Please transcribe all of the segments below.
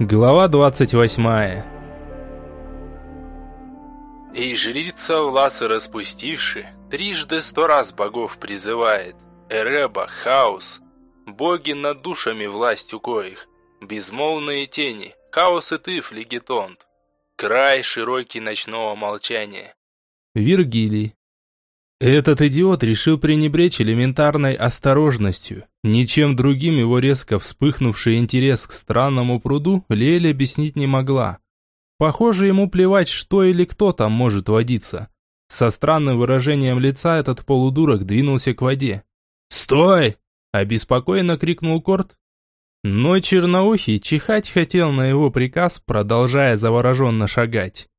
Глава 28 И жрица власы распустивши, трижды сто раз богов призывает. Эреба, хаос, боги над душами власть у коих, безмолвные тени, хаос и ты, флегетонт. Край широкий ночного молчания. Виргилий Этот идиот решил пренебречь элементарной осторожностью. Ничем другим его резко вспыхнувший интерес к странному пруду Лель объяснить не могла. Похоже, ему плевать, что или кто там может водиться. Со странным выражением лица этот полудурок двинулся к воде. «Стой!» – обеспокоенно крикнул Корт. Но Черноухий чихать хотел на его приказ, продолжая завороженно шагать.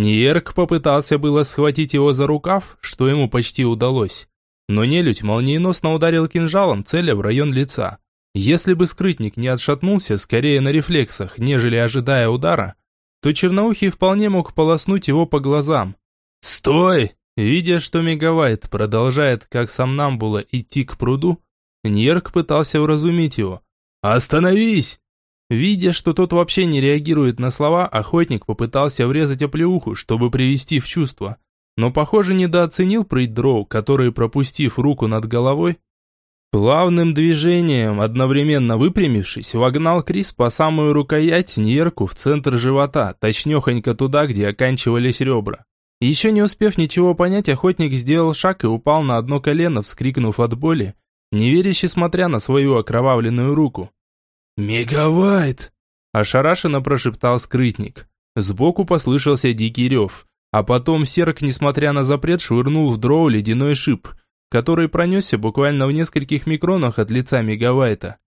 Ниерк попытался было схватить его за рукав, что ему почти удалось. Но нелюдь молниеносно ударил кинжалом, целя в район лица. Если бы скрытник не отшатнулся, скорее на рефлексах, нежели ожидая удара, то Черноухий вполне мог полоснуть его по глазам. «Стой!» Видя, что Мегавайт продолжает, как сам нам было идти к пруду, Нерк пытался вразумить его. «Остановись!» Видя, что тот вообще не реагирует на слова, охотник попытался врезать оплеуху, чтобы привести в чувство но, похоже, недооценил прыть дроу, который, пропустив руку над головой, плавным движением, одновременно выпрямившись, вогнал Крис по самую рукоять нерку в центр живота, точнёхонько туда, где оканчивались ребра. Еще не успев ничего понять, охотник сделал шаг и упал на одно колено, вскрикнув от боли, неверяще смотря на свою окровавленную руку. «Мегавайт!» – ошарашенно прошептал скрытник. Сбоку послышался дикий рев. А потом Серк, несмотря на запрет, швырнул в дроу ледяной шип, который пронесся буквально в нескольких микронах от лица Мегавайта.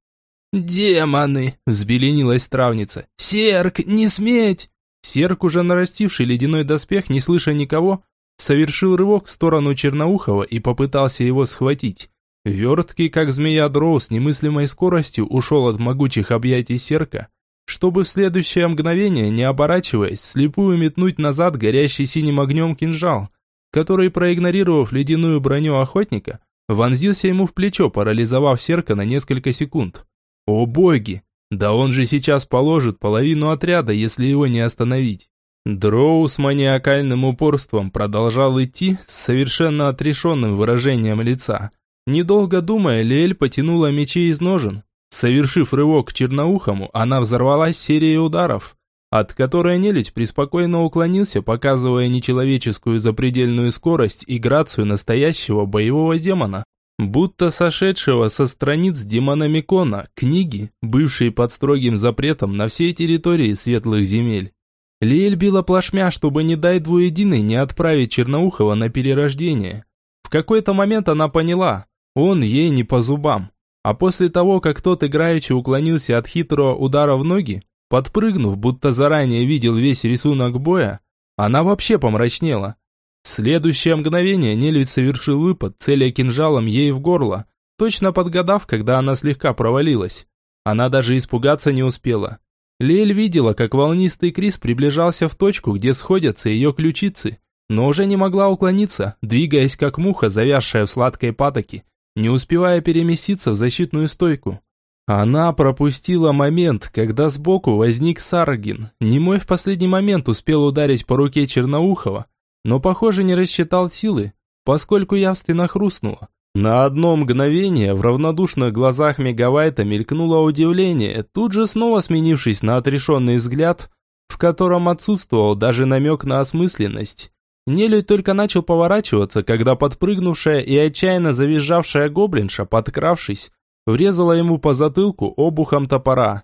«Демоны!» – взбеленилась травница. «Серк, не сметь!» Серк, уже нарастивший ледяной доспех, не слыша никого, совершил рывок в сторону Черноухова и попытался его схватить. Верткий, как змея дроу с немыслимой скоростью, ушел от могучих объятий Серка, чтобы в следующее мгновение, не оборачиваясь, слепую метнуть назад горящий синим огнем кинжал, который, проигнорировав ледяную броню охотника, вонзился ему в плечо, парализовав серка на несколько секунд. О боги! Да он же сейчас положит половину отряда, если его не остановить. Дроу с маниакальным упорством продолжал идти с совершенно отрешенным выражением лица. Недолго думая, Лель потянула мечи из ножен, Совершив рывок к черноухому, она взорвалась серией ударов, от которой нелюдь преспокойно уклонился, показывая нечеловеческую запредельную скорость и грацию настоящего боевого демона. Будто сошедшего со страниц Демономикона, книги, бывшей под строгим запретом на всей территории светлых земель. Лиэль била плашмя, чтобы не дай двуединой не отправить Черноухова на перерождение. В какой-то момент она поняла, он ей не по зубам. А после того, как тот играючи уклонился от хитрого удара в ноги, подпрыгнув, будто заранее видел весь рисунок боя, она вообще помрачнела. В следующее мгновение нелюдь совершил выпад, целя кинжалом ей в горло, точно подгадав, когда она слегка провалилась. Она даже испугаться не успела. Лель видела, как волнистый Крис приближался в точку, где сходятся ее ключицы, но уже не могла уклониться, двигаясь как муха, завязшая в сладкой патоке, не успевая переместиться в защитную стойку. Она пропустила момент, когда сбоку возник Саргин. Немой в последний момент успел ударить по руке Черноухова, но, похоже, не рассчитал силы, поскольку явственно хрустнуло. На одно мгновение в равнодушных глазах Мегавайта мелькнуло удивление, тут же снова сменившись на отрешенный взгляд, в котором отсутствовал даже намек на осмысленность. Нелюдь только начал поворачиваться, когда подпрыгнувшая и отчаянно завизжавшая гоблинша, подкравшись, врезала ему по затылку обухом топора.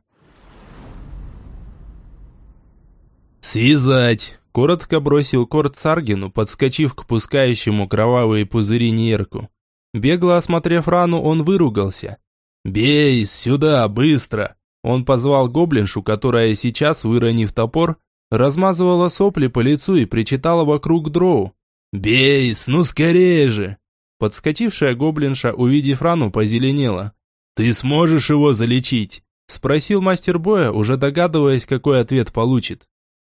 «Связать!» – коротко бросил Корт Саргину, подскочив к пускающему кровавые пузыри Нерку. Бегло осмотрев рану, он выругался. «Бей, сюда, быстро!» Он позвал гоблиншу, которая сейчас, выронив топор, размазывала сопли по лицу и причитала вокруг дроу. «Бейс, ну скорее же!» Подскочившая гоблинша, увидев рану, позеленела. «Ты сможешь его залечить?» Спросил мастер боя, уже догадываясь, какой ответ получит.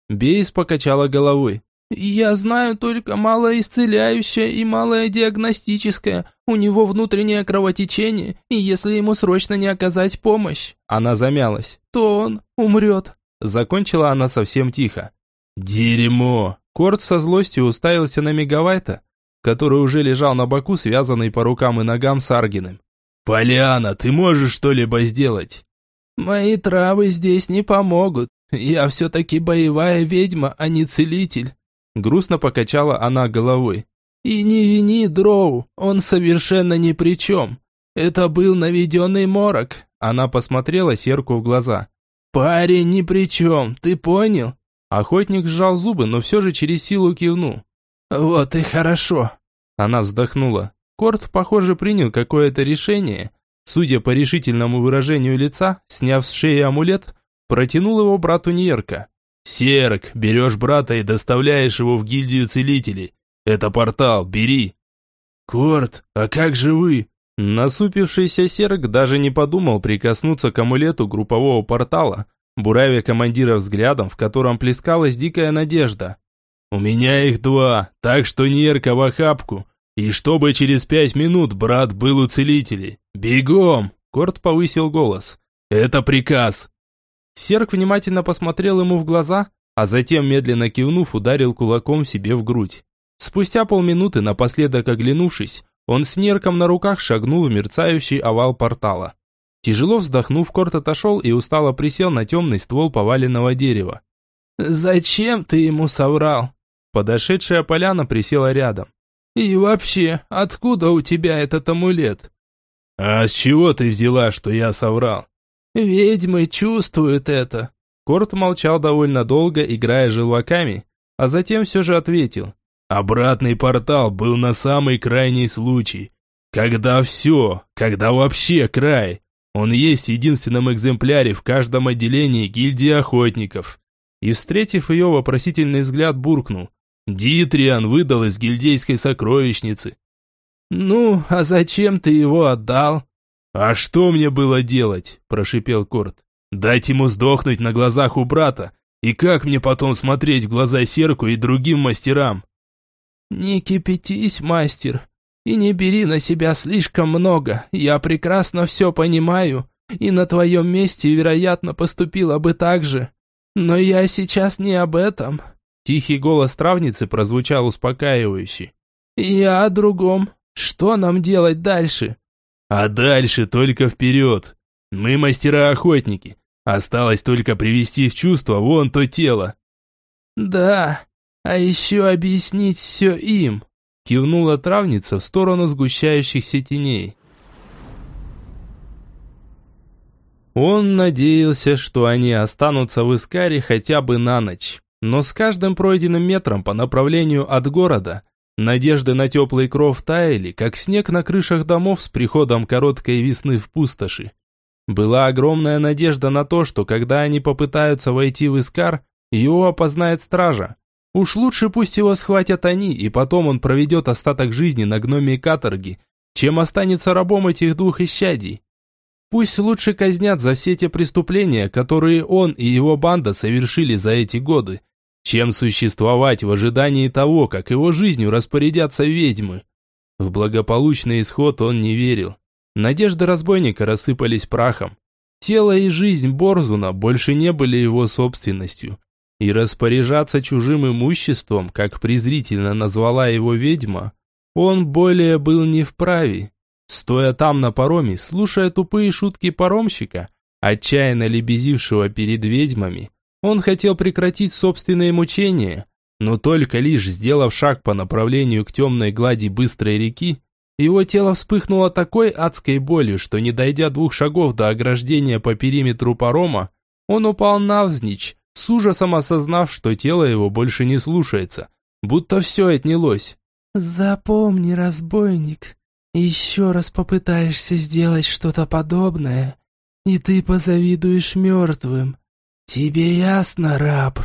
Бейс покачала головой. «Я знаю только малое исцеляющее и малое диагностическое. У него внутреннее кровотечение, и если ему срочно не оказать помощь...» Она замялась. «То он умрет». Закончила она совсем тихо. «Дерьмо!» Корт со злостью уставился на Мегавайта, который уже лежал на боку, связанный по рукам и ногам с Аргиным. «Поляна, ты можешь что-либо сделать?» «Мои травы здесь не помогут. Я все-таки боевая ведьма, а не целитель». Грустно покачала она головой. «И не вини Дроу, он совершенно ни при чем. Это был наведенный морок». Она посмотрела Серку в глаза. «Парень ни при чем, ты понял?» Охотник сжал зубы, но все же через силу кивнул. «Вот и хорошо». Она вздохнула. Корт, похоже, принял какое-то решение. Судя по решительному выражению лица, сняв с шеи амулет, протянул его брату Нерка. «Серк, берешь брата и доставляешь его в гильдию целителей. Это портал, бери». «Корт, а как же вы?» Насупившийся Серк даже не подумал прикоснуться к амулету группового портала, буравя командира взглядом, в котором плескалась дикая надежда. «У меня их два, так что Нерка в охапку, и чтобы через пять минут брат был у целителей. Бегом!» Корт повысил голос. «Это приказ!» Серк внимательно посмотрел ему в глаза, а затем, медленно кивнув, ударил кулаком себе в грудь. Спустя полминуты, напоследок оглянувшись, он с нерком на руках шагнул в мерцающий овал портала. Тяжело вздохнув, Корт отошел и устало присел на темный ствол поваленного дерева. «Зачем ты ему соврал?» Подошедшая поляна присела рядом. «И вообще, откуда у тебя этот амулет?» «А с чего ты взяла, что я соврал?» «Ведьмы чувствуют это». Корт молчал довольно долго, играя желваками, а затем все же ответил. Обратный портал был на самый крайний случай. Когда все, когда вообще край. Он есть в единственном экземпляре в каждом отделении гильдии охотников. И, встретив ее вопросительный взгляд, буркнул. Дитриан выдал из гильдейской сокровищницы. «Ну, а зачем ты его отдал?» «А что мне было делать?» – прошипел Корт. «Дать ему сдохнуть на глазах у брата. И как мне потом смотреть в глаза Серку и другим мастерам?» «Не кипятись, мастер, и не бери на себя слишком много. Я прекрасно все понимаю, и на твоем месте, вероятно, поступила бы так же. Но я сейчас не об этом». Тихий голос травницы прозвучал успокаивающе. «Я о другом. Что нам делать дальше?» «А дальше только вперед. Мы мастера-охотники. Осталось только привести в чувство вон то тело». «Да, а еще объяснить все им», кивнула травница в сторону сгущающихся теней. Он надеялся, что они останутся в Искаре хотя бы на ночь, но с каждым пройденным метром по направлению от города надежды на теплый кров таяли, как снег на крышах домов с приходом короткой весны в пустоши. Была огромная надежда на то, что когда они попытаются войти в Искар, его опознает стража, Уж лучше пусть его схватят они, и потом он проведет остаток жизни на гноме каторги, чем останется рабом этих двух исчадий. Пусть лучше казнят за все те преступления, которые он и его банда совершили за эти годы, чем существовать в ожидании того, как его жизнью распорядятся ведьмы. В благополучный исход он не верил. Надежды разбойника рассыпались прахом. Тело и жизнь Борзуна больше не были его собственностью. И распоряжаться чужим имуществом, как презрительно назвала его ведьма, он более был не вправе. Стоя там на пароме, слушая тупые шутки паромщика, отчаянно лебезившего перед ведьмами, он хотел прекратить собственные мучения, но только лишь сделав шаг по направлению к темной глади быстрой реки, его тело вспыхнуло такой адской болью, что не дойдя двух шагов до ограждения по периметру парома, он упал навзничь, с ужасом осознав, что тело его больше не слушается, будто все отнялось. «Запомни, разбойник, еще раз попытаешься сделать что-то подобное, и ты позавидуешь мертвым. Тебе ясно, раб?»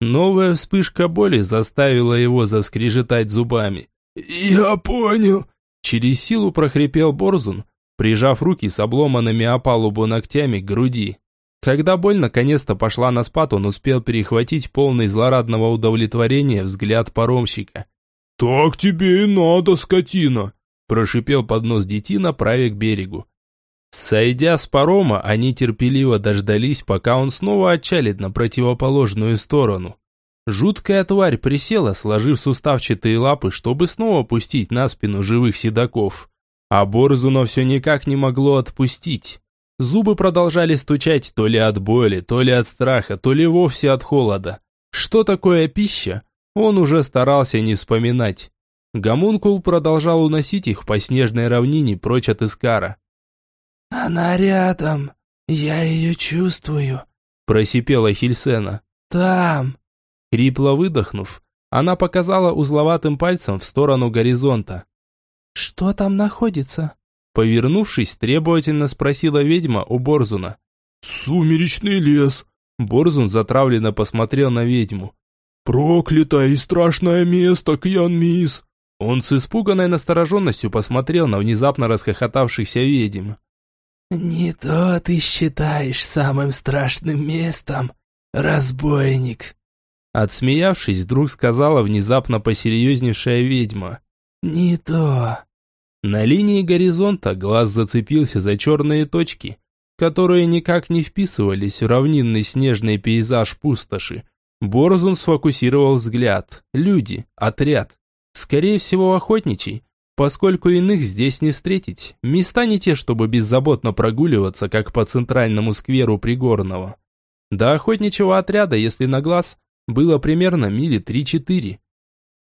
Новая вспышка боли заставила его заскрежетать зубами. «Я понял!» Через силу прохрипел Борзун, прижав руки с обломанными о палубу ногтями к груди. Когда боль наконец-то пошла на спад, он успел перехватить полный злорадного удовлетворения взгляд паромщика. «Так тебе и надо, скотина!» Прошипел под нос детина, правя к берегу. Сойдя с парома, они терпеливо дождались, пока он снова отчалит на противоположную сторону. Жуткая тварь присела, сложив суставчатые лапы, чтобы снова пустить на спину живых седаков. А Борзуна все никак не могло отпустить. Зубы продолжали стучать то ли от боли, то ли от страха, то ли вовсе от холода. Что такое пища? Он уже старался не вспоминать. Гомункул продолжал уносить их по снежной равнине прочь от Искара. «Она рядом, я ее чувствую», – просипела Хильсена. «Там». Хрипло выдохнув, она показала узловатым пальцем в сторону горизонта. «Что там находится?» Повернувшись, требовательно спросила ведьма у Борзуна. «Сумеречный лес!» Борзун затравленно посмотрел на ведьму. «Проклятое и страшное место, Кьян-Мисс!» Он с испуганной настороженностью посмотрел на внезапно расхохотавшихся ведьм. «Не то ты считаешь самым страшным местом, разбойник!» Отсмеявшись, вдруг сказала внезапно посерьезневшая ведьма. «Не то!» На линии горизонта глаз зацепился за черные точки, которые никак не вписывались в равнинный снежный пейзаж пустоши. Борзун сфокусировал взгляд. Люди, отряд. Скорее всего, охотничий, поскольку иных здесь не встретить. Места не те, чтобы беззаботно прогуливаться, как по центральному скверу Пригорного. До охотничьего отряда, если на глаз, было примерно мили три-четыре.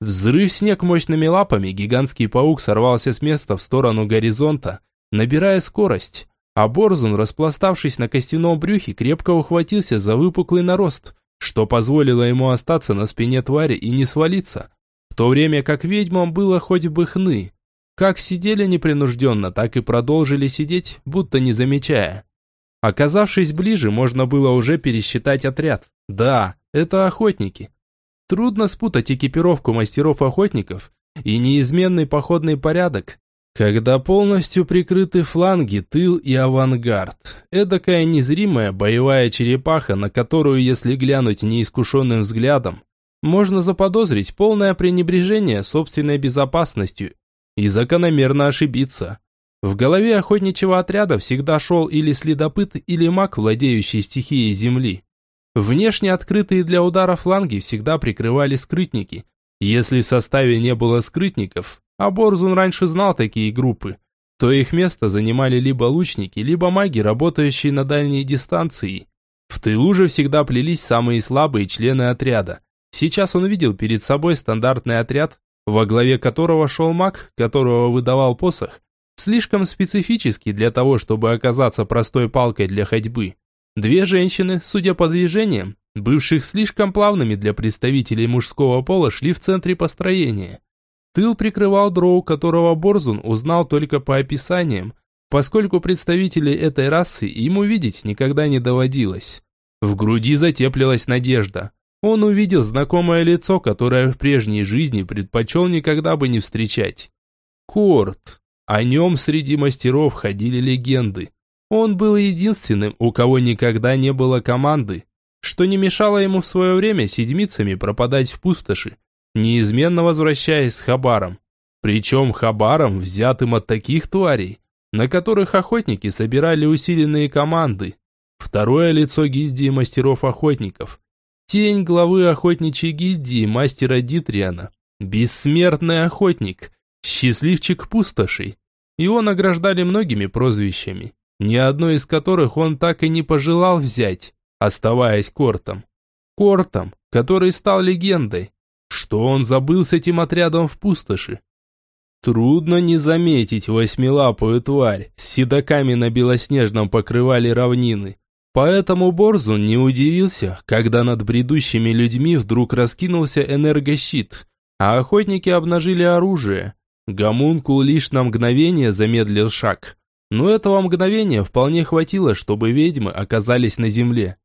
Взрыв снег мощными лапами, гигантский паук сорвался с места в сторону горизонта, набирая скорость, а Борзун, распластавшись на костяном брюхе, крепко ухватился за выпуклый нарост, что позволило ему остаться на спине твари и не свалиться, в то время как ведьмам было хоть бы хны. Как сидели непринужденно, так и продолжили сидеть, будто не замечая. Оказавшись ближе, можно было уже пересчитать отряд. Да, это охотники. Трудно спутать экипировку мастеров-охотников и неизменный походный порядок, когда полностью прикрыты фланги, тыл и авангард. Эдакая незримая боевая черепаха, на которую, если глянуть неискушенным взглядом, можно заподозрить полное пренебрежение собственной безопасностью и закономерно ошибиться. В голове охотничьего отряда всегда шел или следопыт, или маг, владеющий стихией земли. Внешне открытые для удара фланги всегда прикрывали скрытники. Если в составе не было скрытников, а Борзун раньше знал такие группы, то их место занимали либо лучники, либо маги, работающие на дальней дистанции. В тылу же всегда плелись самые слабые члены отряда. Сейчас он видел перед собой стандартный отряд, во главе которого шел маг, которого выдавал посох, слишком специфический для того, чтобы оказаться простой палкой для ходьбы. Две женщины, судя по движениям, бывших слишком плавными для представителей мужского пола, шли в центре построения. Тыл прикрывал дроу, которого Борзун узнал только по описаниям, поскольку представителей этой расы ему видеть никогда не доводилось. В груди затеплилась надежда. Он увидел знакомое лицо, которое в прежней жизни предпочел никогда бы не встречать. Корт. О нем среди мастеров ходили легенды. Он был единственным, у кого никогда не было команды, что не мешало ему в свое время седмицами пропадать в пустоши, неизменно возвращаясь с хабаром. Причем хабаром, взятым от таких тварей, на которых охотники собирали усиленные команды. Второе лицо гильдии мастеров-охотников, Тень главы охотничьей гильдии мастера Дитриана. Бессмертный охотник. Счастливчик пустошей. Его награждали многими прозвищами, ни одно из которых он так и не пожелал взять, оставаясь Кортом. Кортом, который стал легендой. Что он забыл с этим отрядом в пустоши? Трудно не заметить восьмилапую тварь с седаками на белоснежном покрывале равнины, Поэтому Борзун не удивился, когда над бредущими людьми вдруг раскинулся энергощит, а охотники обнажили оружие. Гомункул лишь на мгновение замедлил шаг. Но этого мгновения вполне хватило, чтобы ведьмы оказались на земле.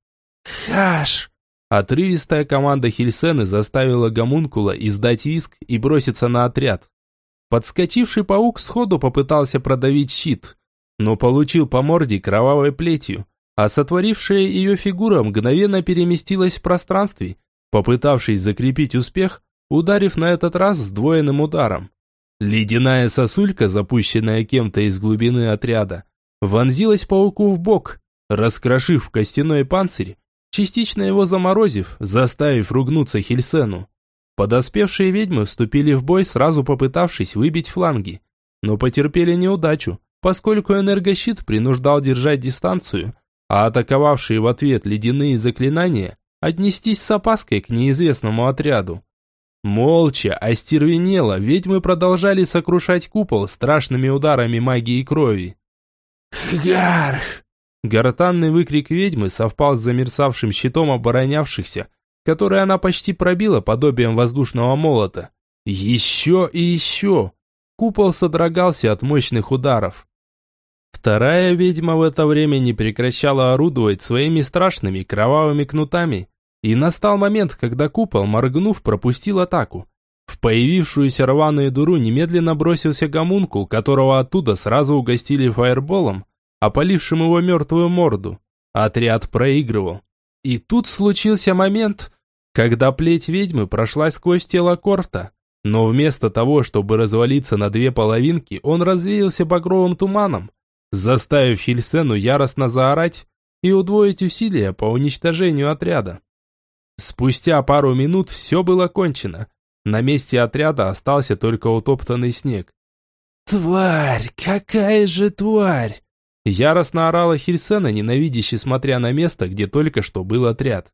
«Хаш!» Отрывистая команда Хильсены заставила Гомункула издать виск и броситься на отряд. Подскочивший паук сходу попытался продавить щит, но получил по морде кровавой плетью, а сотворившая ее фигура мгновенно переместилась в пространстве, попытавшись закрепить успех, ударив на этот раз сдвоенным ударом. Ледяная сосулька, запущенная кем-то из глубины отряда, вонзилась пауку в бок, раскрошив костяной панцирь, частично его заморозив, заставив ругнуться Хельсену. Подоспевшие ведьмы вступили в бой, сразу попытавшись выбить фланги, но потерпели неудачу, поскольку энергощит принуждал держать дистанцию, а атаковавшие в ответ ледяные заклинания отнестись с опаской к неизвестному отряду. Молча, остервенело, ведьмы продолжали сокрушать купол страшными ударами магии крови. «Хгарх!» Гортанный выкрик ведьмы совпал с замерцавшим щитом оборонявшихся, который она почти пробила подобием воздушного молота. Еще и еще! Купол содрогался от мощных ударов. Вторая ведьма в это время не прекращала орудовать своими страшными кровавыми кнутами, и настал момент, когда купол, моргнув, пропустил атаку. В появившуюся рваную дуру немедленно бросился гомункул, которого оттуда сразу угостили фаерболом, опалившим его мертвую морду. Отряд проигрывал. И тут случился момент, когда плеть ведьмы прошла сквозь тело Корта, но вместо того, чтобы развалиться на две половинки, он развеялся багровым туманом, заставив Хильсену яростно заорать и удвоить усилия по уничтожению отряда. Спустя пару минут все было кончено. На месте отряда остался только утоптанный снег. «Тварь! Какая же тварь!» Яростно орала Хильсена, ненавидяще смотря на место, где только что был отряд.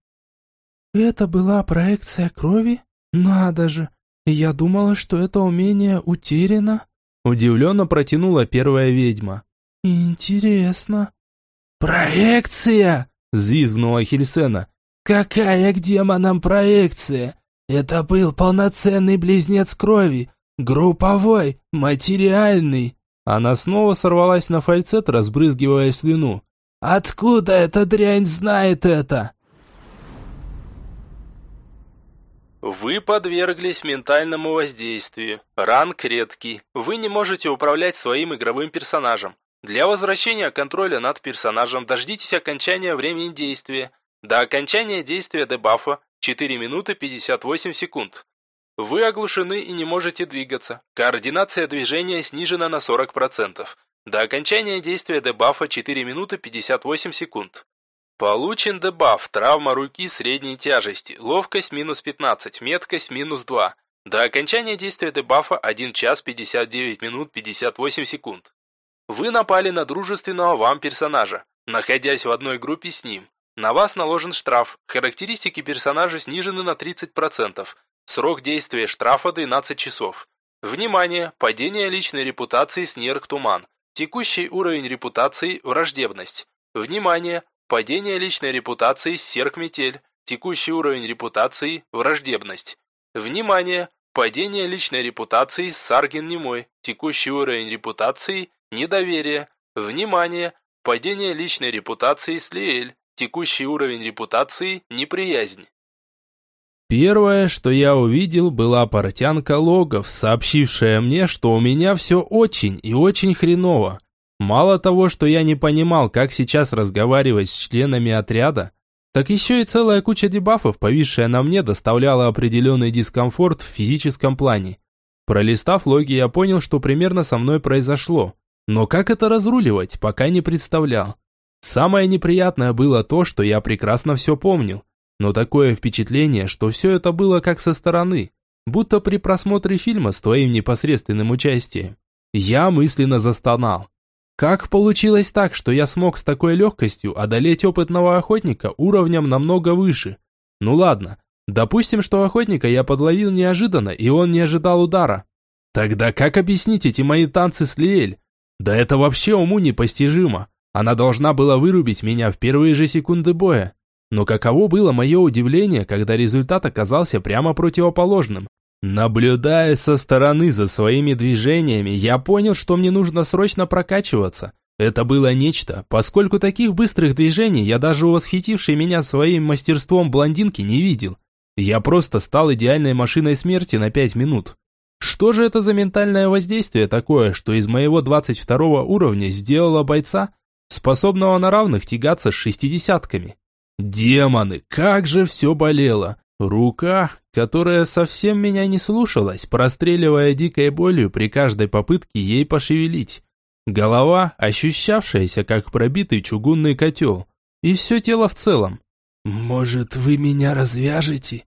«Это была проекция крови? Надо же! Я думала, что это умение утеряно!» Удивленно протянула первая ведьма. «Интересно». «Проекция!» – взвизгнула Хельсена. «Какая к демонам проекция? Это был полноценный близнец крови, групповой, материальный». Она снова сорвалась на фальцет, разбрызгивая слюну. «Откуда эта дрянь знает это?» Вы подверглись ментальному воздействию. Ранг редкий. Вы не можете управлять своим игровым персонажем. Для возвращения контроля над персонажем дождитесь окончания времени действия. До окончания действия дебафа 4 минуты 58 секунд. Вы оглушены и не можете двигаться. Координация движения снижена на 40%. До окончания действия дебафа 4 минуты 58 секунд. Получен дебаф «Травма руки средней тяжести», ловкость минус 15, меткость минус 2. До окончания действия дебафа 1 час 59 минут 58 секунд. Вы напали на дружественного вам персонажа, находясь в одной группе с ним. На вас наложен штраф. Характеристики персонажа снижены на 30%. Срок действия штрафа 12 часов. Внимание! Падение личной репутации Снерк Туман. Текущий уровень репутации – враждебность. Внимание! Падение личной репутации Серк Метель. Текущий уровень репутации – враждебность. Внимание! Падение личной репутации Сарген Немой. Текущий уровень репутации Недоверие. Внимание. Падение личной репутации Слиэль. Текущий уровень репутации – неприязнь. Первое, что я увидел, была портянка логов, сообщившая мне, что у меня все очень и очень хреново. Мало того, что я не понимал, как сейчас разговаривать с членами отряда, так еще и целая куча дебафов, повисшая на мне, доставляла определенный дискомфорт в физическом плане. Пролистав логи, я понял, что примерно со мной произошло. Но как это разруливать, пока не представлял. Самое неприятное было то, что я прекрасно все помнил. Но такое впечатление, что все это было как со стороны, будто при просмотре фильма с твоим непосредственным участием. Я мысленно застонал. Как получилось так, что я смог с такой легкостью одолеть опытного охотника уровнем намного выше? Ну ладно, допустим, что охотника я подловил неожиданно, и он не ожидал удара. Тогда как объяснить эти мои танцы с Лиэль? Да это вообще уму непостижимо. Она должна была вырубить меня в первые же секунды боя. Но каково было мое удивление, когда результат оказался прямо противоположным. Наблюдая со стороны за своими движениями, я понял, что мне нужно срочно прокачиваться. Это было нечто, поскольку таких быстрых движений я даже у восхитившей меня своим мастерством блондинки не видел. Я просто стал идеальной машиной смерти на пять минут. Что же это за ментальное воздействие такое, что из моего 22 уровня сделало бойца, способного на равных тягаться с шестидесятками? Демоны, как же все болело! Рука, которая совсем меня не слушалась, простреливая дикой болью при каждой попытке ей пошевелить. Голова, ощущавшаяся как пробитый чугунный котел. И все тело в целом. «Может, вы меня развяжете?»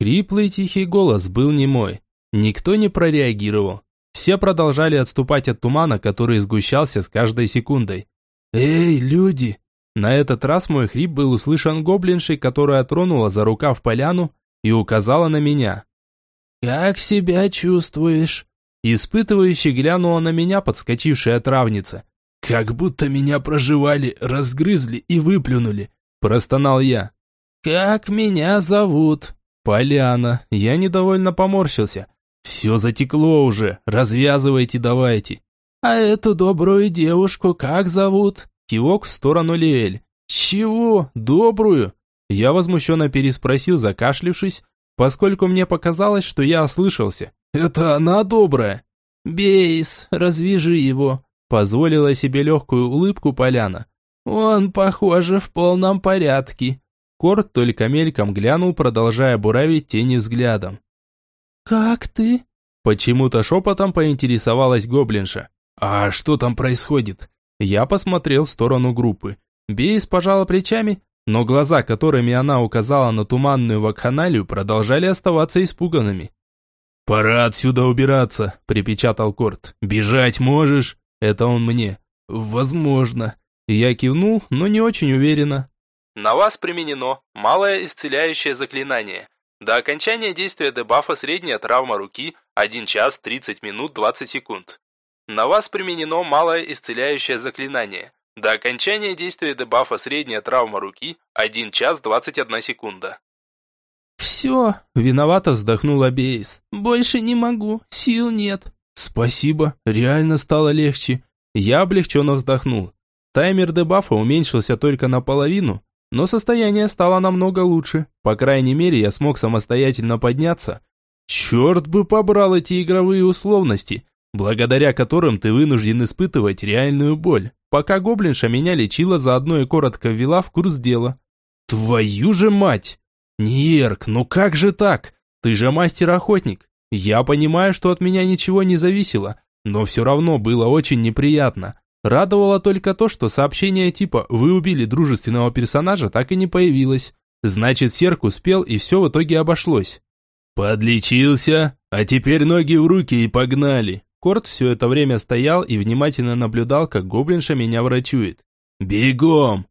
Хриплый тихий голос был не мой. Никто не прореагировал. Все продолжали отступать от тумана, который сгущался с каждой секундой. «Эй, люди!» На этот раз мой хрип был услышан гоблиншей, которая тронула за рукав поляну и указала на меня. «Как себя чувствуешь?» Испытывающе глянула на меня подскочившая травница. «Как будто меня проживали, разгрызли и выплюнули», – простонал я. «Как меня зовут?» «Поляна». Я недовольно поморщился. «Все затекло уже, развязывайте давайте». «А эту добрую девушку как зовут?» Кивок в сторону Лиэль. «Чего? Добрую?» Я возмущенно переспросил, закашлившись, поскольку мне показалось, что я ослышался. «Это она добрая?» «Бейс, развяжи его», – позволила себе легкую улыбку Поляна. «Он, похоже, в полном порядке». Корт только мельком глянул, продолжая буравить тени взглядом. «Как ты?» Почему-то шепотом поинтересовалась гоблинша. «А что там происходит?» Я посмотрел в сторону группы. Бейс пожала плечами, но глаза, которыми она указала на туманную вакханалию, продолжали оставаться испуганными. «Пора отсюда убираться», – припечатал Корт. «Бежать можешь?» Это он мне. «Возможно». Я кивнул, но не очень уверенно. На вас применено малое исцеляющее заклинание. До окончания действия дебафа средняя травма руки 1 час 30 минут 20 секунд. На вас применено малое исцеляющее заклинание. До окончания действия дебафа средняя травма руки 1 час 21 секунда. «Все», – виновато вздохнула Бейс. «Больше не могу, сил нет». «Спасибо, реально стало легче». Я облегченно вздохнул. Таймер дебафа уменьшился только наполовину, но состояние стало намного лучше. По крайней мере, я смог самостоятельно подняться. Черт бы побрал эти игровые условности, благодаря которым ты вынужден испытывать реальную боль. Пока гоблинша меня лечила, заодно и коротко ввела в курс дела. Твою же мать! Нерк, ну как же так? Ты же мастер-охотник. Я понимаю, что от меня ничего не зависело, но все равно было очень неприятно. Радовало только то, что сообщение типа «Вы убили дружественного персонажа» так и не появилось. Значит, Серк успел и все в итоге обошлось. «Подлечился, а теперь ноги в руки и погнали!» Корт все это время стоял и внимательно наблюдал, как гоблинша меня врачует. «Бегом!»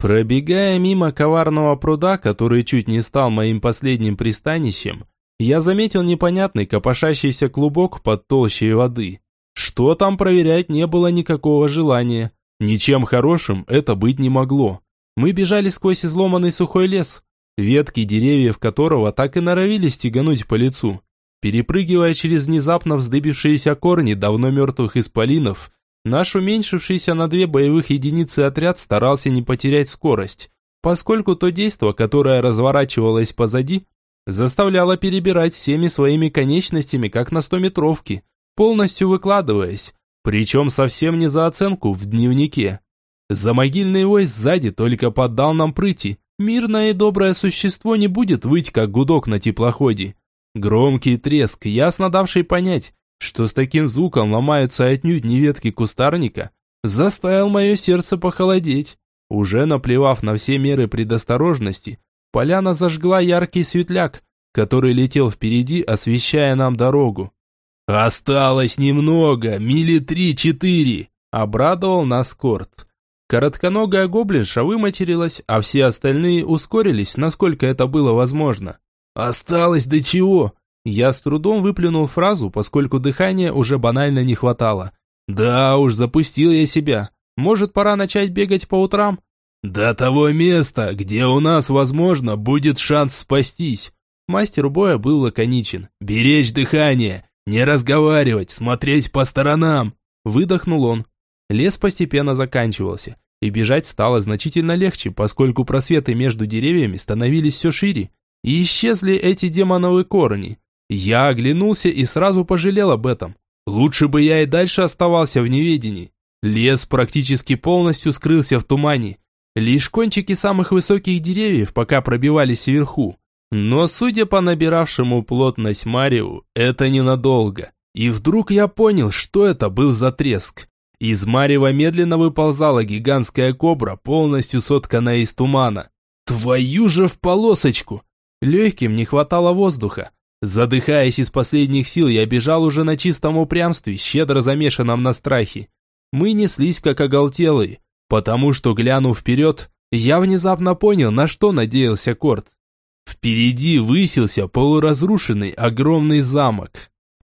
Пробегая мимо коварного пруда, который чуть не стал моим последним пристанищем, я заметил непонятный копошащийся клубок под толщей воды. Что там проверять не было никакого желания. Ничем хорошим это быть не могло. Мы бежали сквозь изломанный сухой лес, ветки деревьев которого так и норовили стегануть по лицу. Перепрыгивая через внезапно вздыбившиеся корни давно мертвых исполинов, наш уменьшившийся на две боевых единицы отряд старался не потерять скорость, поскольку то действо, которое разворачивалось позади, заставляло перебирать всеми своими конечностями, как на стометровке – полностью выкладываясь, причем совсем не за оценку в дневнике. За могильный вой сзади только поддал нам прыти. Мирное и доброе существо не будет выть, как гудок на теплоходе. Громкий треск, ясно давший понять, что с таким звуком ломаются отнюдь не ветки кустарника, заставил мое сердце похолодеть. Уже наплевав на все меры предосторожности, поляна зажгла яркий светляк, который летел впереди, освещая нам дорогу. «Осталось немного, мили три-четыре», – обрадовал нас Корт. Коротконогая гоблинша выматерилась, а все остальные ускорились, насколько это было возможно. «Осталось до чего?» Я с трудом выплюнул фразу, поскольку дыхания уже банально не хватало. «Да уж, запустил я себя. Может, пора начать бегать по утрам?» «До того места, где у нас, возможно, будет шанс спастись». Мастер боя был лаконичен. «Беречь дыхание, «Не разговаривать, смотреть по сторонам!» Выдохнул он. Лес постепенно заканчивался, и бежать стало значительно легче, поскольку просветы между деревьями становились все шире, и исчезли эти демоновые корни. Я оглянулся и сразу пожалел об этом. Лучше бы я и дальше оставался в неведении. Лес практически полностью скрылся в тумане. Лишь кончики самых высоких деревьев пока пробивались вверху. Но, судя по набиравшему плотность Мариу, это ненадолго. И вдруг я понял, что это был за треск. Из марева медленно выползала гигантская кобра, полностью сотканная из тумана. Твою же в полосочку! Легким не хватало воздуха. Задыхаясь из последних сил, я бежал уже на чистом упрямстве, щедро замешанном на страхе. Мы неслись как оголтелые, потому что, глянув вперед, я внезапно понял, на что надеялся Корт. Впереди высился полуразрушенный огромный замок.